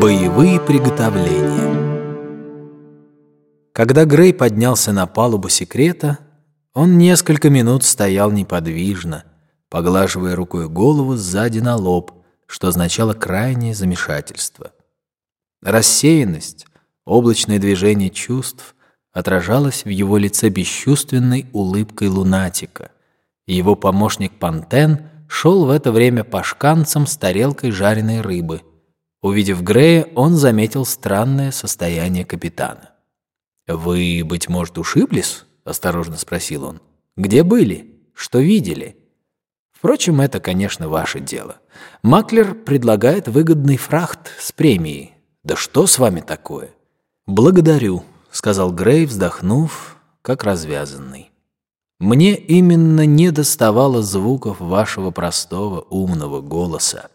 Боевые приготовления Когда Грей поднялся на палубу секрета, он несколько минут стоял неподвижно, поглаживая рукой голову сзади на лоб, что означало крайнее замешательство. Рассеянность, облачное движение чувств отражалось в его лице бесчувственной улыбкой лунатика, его помощник Пантен шел в это время по шканцам с тарелкой жареной рыбы. Увидев Грея, он заметил странное состояние капитана. «Вы, быть может, ушиблись?» — осторожно спросил он. «Где были? Что видели?» Впрочем, это, конечно, ваше дело. Маклер предлагает выгодный фрахт с премией. Да что с вами такое? Благодарю, сказал Грей, вздохнув, как развязанный. Мне именно не доставало звуков вашего простого умного голоса.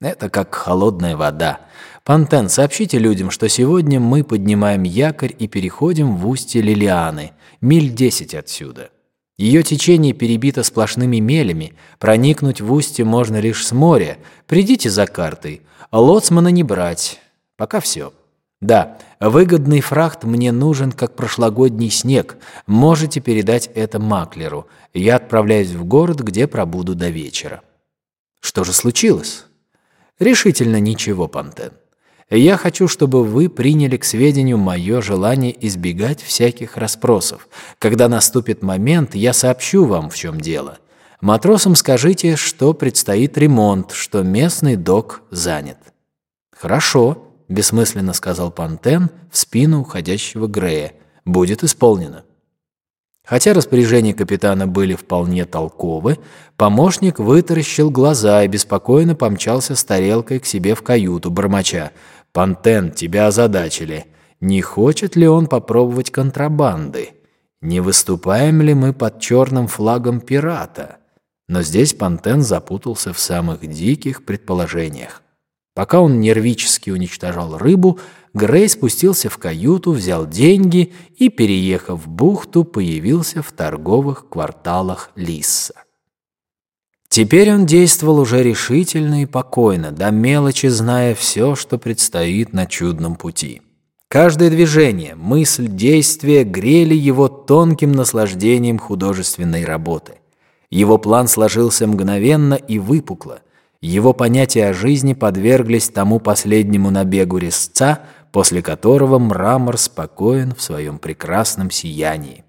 Это как холодная вода. Пантен, сообщите людям, что сегодня мы поднимаем якорь и переходим в устье Лилианы, миль десять отсюда. Ее течение перебито сплошными мелями, проникнуть в устье можно лишь с моря. Придите за картой, а лоцмана не брать. Пока все. Да, выгодный фрахт мне нужен, как прошлогодний снег. Можете передать это маклеру. Я отправляюсь в город, где пробуду до вечера. Что же случилось? Решительно ничего, Пантен. Я хочу, чтобы вы приняли к сведению мое желание избегать всяких расспросов. Когда наступит момент, я сообщу вам, в чем дело. Матросам скажите, что предстоит ремонт, что местный док занят». «Хорошо», — бессмысленно сказал Пантен в спину уходящего Грея. «Будет исполнено». Хотя распоряжения капитана были вполне толковы, помощник вытаращил глаза и беспокойно помчался с тарелкой к себе в каюту, бормоча. Пантен, тебя озадачили. Не хочет ли он попробовать контрабанды? Не выступаем ли мы под черным флагом пирата? Но здесь Пантен запутался в самых диких предположениях. Пока он нервически уничтожал рыбу, Грей спустился в каюту, взял деньги и, переехав в бухту, появился в торговых кварталах Лисса. Теперь он действовал уже решительно и покойно, до мелочи зная все, что предстоит на чудном пути. Каждое движение, мысль, действие грели его тонким наслаждением художественной работы. Его план сложился мгновенно и выпукло. Его понятия о жизни подверглись тому последнему набегу резца, после которого мрамор спокоен в своем прекрасном сиянии.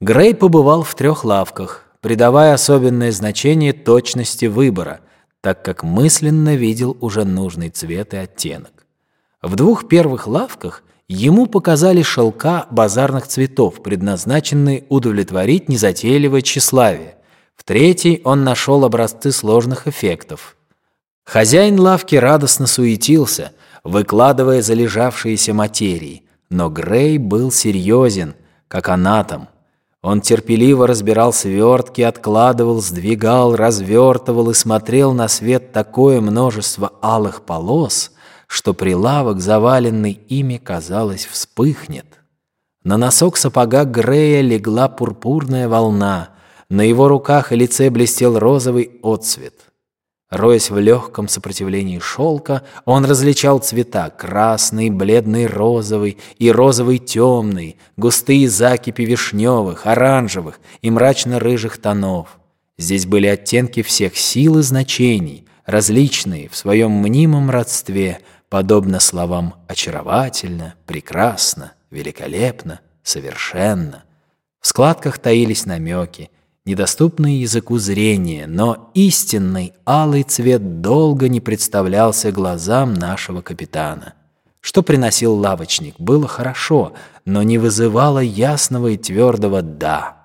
Грей побывал в трех лавках, придавая особенное значение точности выбора, так как мысленно видел уже нужный цвет и оттенок. В двух первых лавках ему показали шелка базарных цветов, предназначенные удовлетворить незатейливое тщеславие. В третьей он нашел образцы сложных эффектов. Хозяин лавки радостно суетился, выкладывая залежавшиеся материи, но Грей был серьезен, как анатом. Он терпеливо разбирал свертки, откладывал, сдвигал, развертывал и смотрел на свет такое множество алых полос, что прилавок, заваленный ими, казалось, вспыхнет. На носок сапога Грея легла пурпурная волна, на его руках и лице блестел розовый отцвет. Роясь в легком сопротивлении шелка, он различал цвета — красный, бледный розовый и розовый темный, густые закипи вишневых, оранжевых и мрачно-рыжих тонов. Здесь были оттенки всех сил и значений, различные в своем мнимом родстве, подобно словам «очаровательно», «прекрасно», «великолепно», «совершенно». В складках таились намеки — недоступный языку зрения, но истинный алый цвет долго не представлялся глазам нашего капитана. Что приносил лавочник, было хорошо, но не вызывало ясного и твердого «да».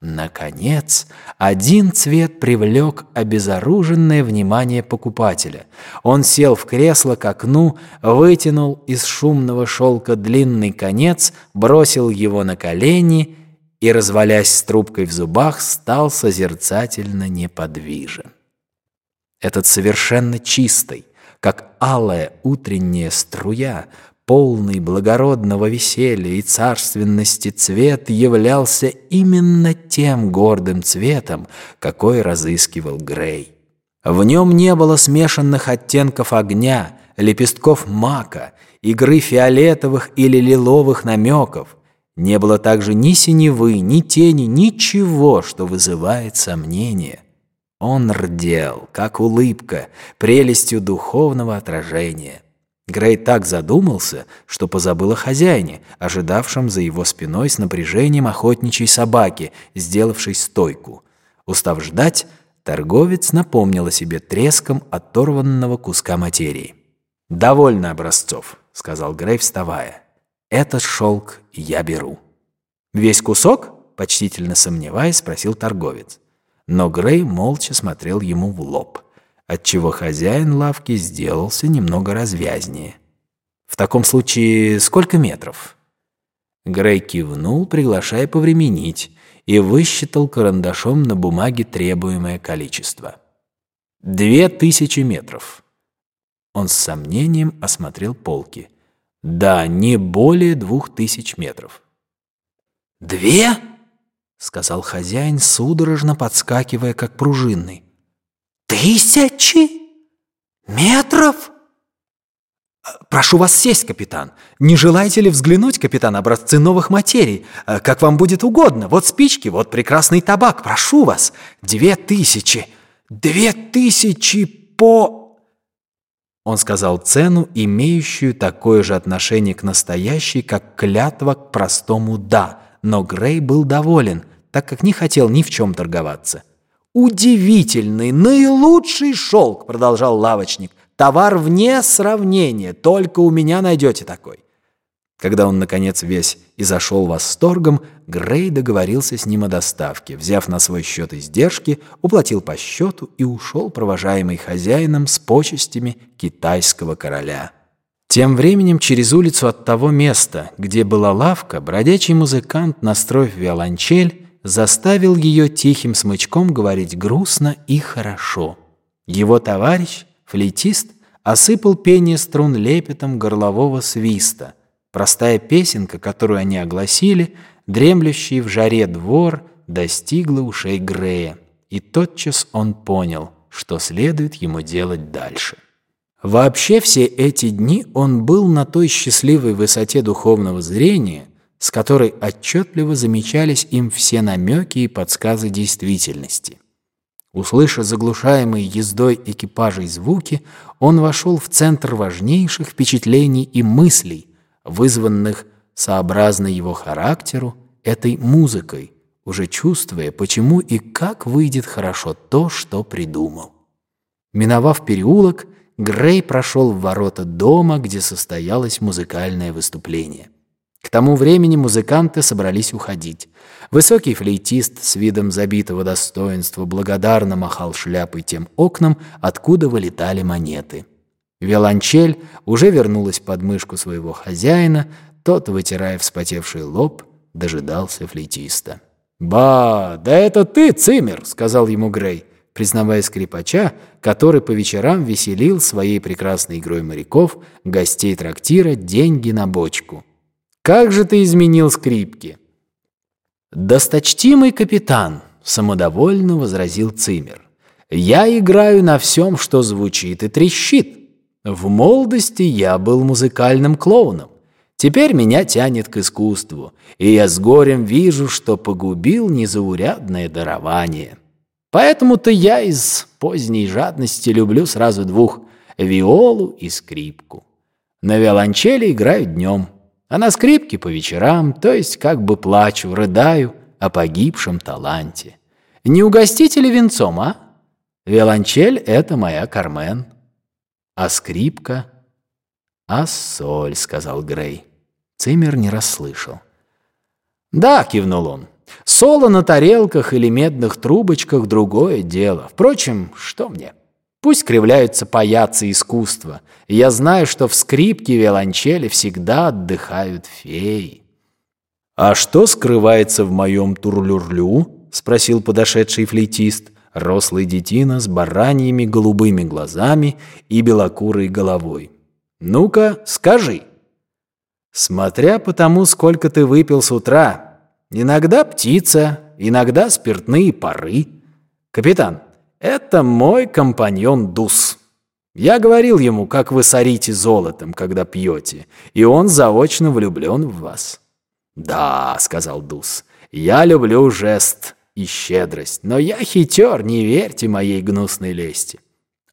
Наконец, один цвет привлек обезоруженное внимание покупателя. Он сел в кресло к окну, вытянул из шумного шелка длинный конец, бросил его на колени и, развалясь с трубкой в зубах, стал созерцательно неподвижен. Этот совершенно чистый, как алая утренняя струя, полный благородного веселья и царственности цвет являлся именно тем гордым цветом, какой разыскивал Грей. В нем не было смешанных оттенков огня, лепестков мака, игры фиолетовых или лиловых намеков. Не было также ни синевы, ни тени, ничего, что вызывает сомнение. Он рдел, как улыбка, прелестью духовного отражения. Грей так задумался, что позабыл о хозяине, ожидавшем за его спиной с напряжением охотничьей собаки, сделавшей стойку. Устав ждать, торговец напомнил о себе треском оторванного куска материи. «Довольно образцов», — сказал Грей, вставая. «Этот шелк я беру». «Весь кусок?» — почтительно сомневаясь, спросил торговец. Но Грей молча смотрел ему в лоб отчего хозяин лавки сделался немного развязнее. «В таком случае сколько метров?» Грей кивнул, приглашая повременить, и высчитал карандашом на бумаге требуемое количество. «Две тысячи метров». Он с сомнением осмотрел полки. «Да, не более двух тысяч метров». «Две?» — сказал хозяин, судорожно подскакивая, как пружинный. Тысячи метров? Прошу вас сесть, капитан. Не желаете ли взглянуть, капитан, образцы новых материй? Как вам будет угодно. Вот спички, вот прекрасный табак. Прошу вас. Две тысячи. Две тысячи по... Он сказал цену, имеющую такое же отношение к настоящей, как клятва к простому «да». Но Грей был доволен, так как не хотел ни в чем торговаться. «Удивительный, наилучший шелк», — продолжал лавочник. «Товар вне сравнения, только у меня найдете такой». Когда он, наконец, весь и зашел восторгом, Грей договорился с ним о доставке, взяв на свой счет издержки, уплатил по счету и ушел, провожаемый хозяином с почестями китайского короля. Тем временем через улицу от того места, где была лавка, бродячий музыкант, настроив виолончель, заставил ее тихим смычком говорить грустно и хорошо. Его товарищ, флейтист, осыпал пение струн лепетом горлового свиста. Простая песенка, которую они огласили, дремлющий в жаре двор, достигла ушей Грея. И тотчас он понял, что следует ему делать дальше. Вообще все эти дни он был на той счастливой высоте духовного зрения, с которой отчетливо замечались им все намеки и подсказы действительности. Услыша заглушаемые ездой экипажей звуки, он вошел в центр важнейших впечатлений и мыслей, вызванных, сообразно его характеру, этой музыкой, уже чувствуя, почему и как выйдет хорошо то, что придумал. Миновав переулок, Грей прошел в ворота дома, где состоялось музыкальное выступление. К тому времени музыканты собрались уходить. Высокий флейтист с видом забитого достоинства благодарно махал шляпой тем окнам, откуда вылетали монеты. Виолончель уже вернулась под мышку своего хозяина, тот, вытирая вспотевший лоб, дожидался флейтиста. «Ба, да это ты, Цимер!» — сказал ему Грей, признавая скрипача, который по вечерам веселил своей прекрасной игрой моряков гостей трактира деньги на бочку. Как же ты изменил скрипки!» «Досточтимый капитан», — самодовольно возразил Цимер, «я играю на всем, что звучит и трещит. В молодости я был музыкальным клоуном. Теперь меня тянет к искусству, и я с горем вижу, что погубил незаурядное дарование. Поэтому-то я из поздней жадности люблю сразу двух — виолу и скрипку. На виолончели играю днем, а на скрипке по вечерам, то есть как бы плачу, рыдаю о погибшем таланте. Не угостите ли венцом, а? Виолончель — это моя Кармен. А скрипка — а соль, — сказал Грей. Циммер не расслышал. «Да», — кивнул он, — «соло на тарелках или медных трубочках — другое дело. Впрочем, что мне?» Пусть кривляются паяцы искусства. Я знаю, что в скрипке виолончели всегда отдыхают феи. «А что скрывается в моем турлюрлю?» — спросил подошедший флейтист, рослый детина с бараньими голубыми глазами и белокурой головой. «Ну-ка, скажи». «Смотря по тому, сколько ты выпил с утра. Иногда птица, иногда спиртные пары. Капитан, Это мой компаньон Дус. Я говорил ему, как вы сорите золотом, когда пьете, и он заочно влюблен в вас». «Да», — сказал Дус, — «я люблю жест и щедрость, но я хитер, не верьте моей гнусной лести».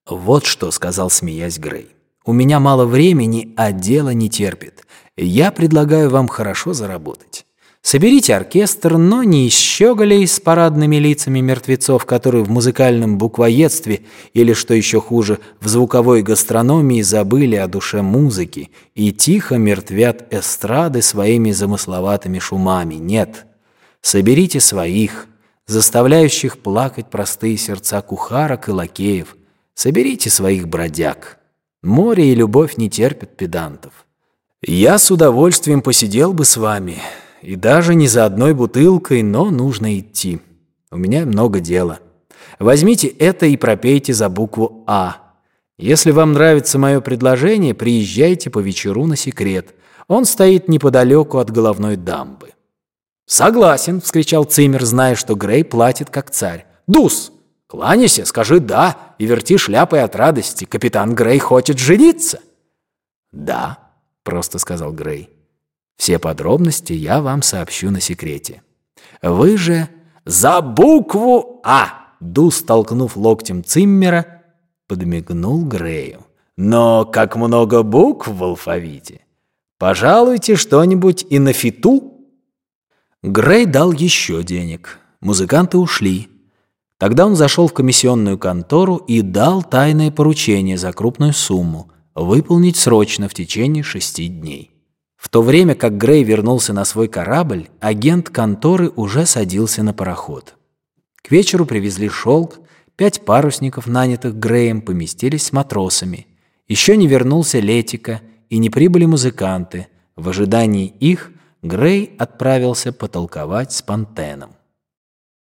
«Вот что», — сказал, смеясь Грей. «У меня мало времени, а дело не терпит. Я предлагаю вам хорошо заработать. Соберите оркестр, но не из щеголей с парадными лицами мертвецов, которые в музыкальном буквоедстве или, что еще хуже, в звуковой гастрономии забыли о душе музыки и тихо мертвят эстрады своими замысловатыми шумами. Нет, соберите своих, заставляющих плакать простые сердца кухарок и лакеев. Соберите своих бродяг. Море и любовь не терпят педантов. Я с удовольствием посидел бы с вами, и даже не за одной бутылкой, но нужно идти. У меня много дела. Возьмите это и пропейте за букву «А». Если вам нравится мое предложение, приезжайте по вечеру на секрет. Он стоит неподалеку от головной дамбы. «Согласен!» — вскричал Циммер, зная, что Грей платит как царь. «Дус! Кланяйся, скажи «да» и верти шляпой от радости. Капитан Грей хочет жениться!» «Да», — просто сказал Грей. Все подробности я вам сообщу на секрете. Вы же за букву «А», Дус, толкнув локтем Циммера, подмигнул Грею. Но как много букв в алфавите. Пожалуйте что-нибудь и на фиту. Грей дал еще денег. Музыканты ушли. Тогда он зашел в комиссионную контору и дал тайное поручение за крупную сумму выполнить срочно в течение шести дней. В то время как Грей вернулся на свой корабль, агент конторы уже садился на пароход. К вечеру привезли шелк, пять парусников, нанятых Греем, поместились с матросами. Еще не вернулся Летика и не прибыли музыканты. В ожидании их Грей отправился потолковать с Пантеном.